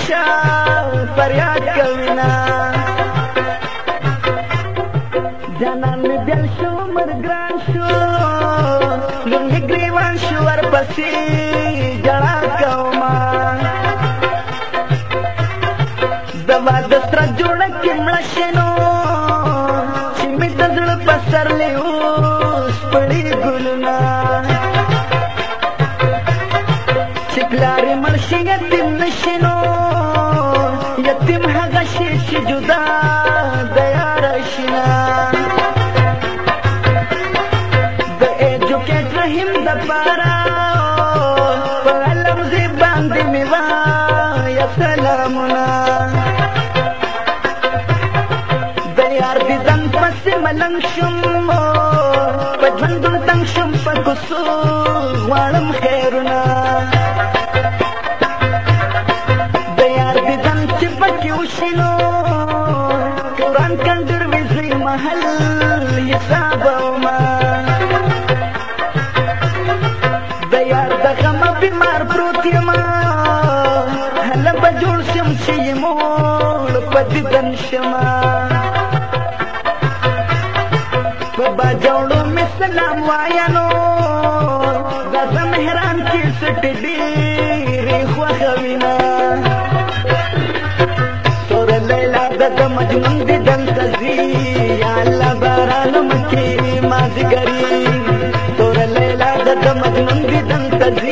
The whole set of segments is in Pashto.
شام فریاد کوینا جانان می بیل شو مرگران شو لنگی گریوان شو ورپسی جڑا کوما دوا دسترا جوڑا کمڑا شنو چمی دزل پسر لیو سپڑی گلنا چکلاری مرشیگا دن شنو दया दा बंद شم दिप मलंग शुमु वणम बीमार प्रोतिमा लब जोड़ सिम सी मोल पति बन शमा में सलाम वाया मेहरान की सट डी खुआ कविना तोर लैला दादा मजनून दंत जी या तोर लैला दादा मजनून दंत जी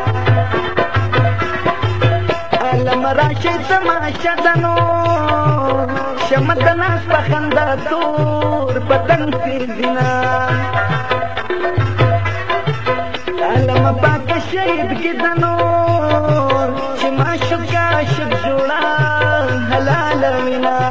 شم راشی تماشا دنو شم دناس پخند دور بدن کی زنا عالم پاک شهید کی دنو شما شکا شک جوڑا حلال وینا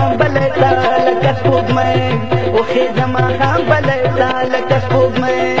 खे धमाका बलर लाल कस्बों में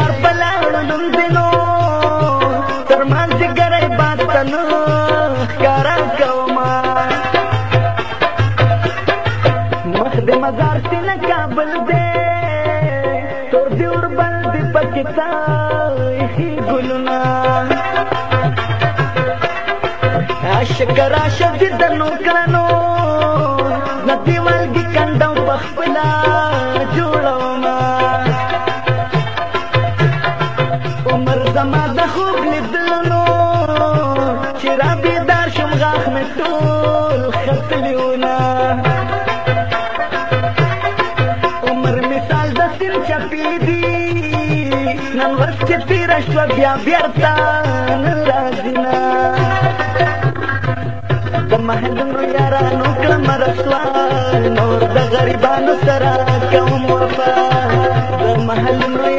ورته نه ښکارا کوما مخ د مزار سینه کابل دی تور دی وربل دی پکې تاریخي ګلونه عاشق راشه د نو کړنو ندی والګي کندم پخپلا را بیدار شم غاښ مې ټول ختلي ونه عمر مې سال د سیند چپې دي نن ورځ چې تېره شوه بیا بېرته نه راځي نه د محدمو یارانو کړمه رسوا نور د غریبانو سره کوم وفا د محلمو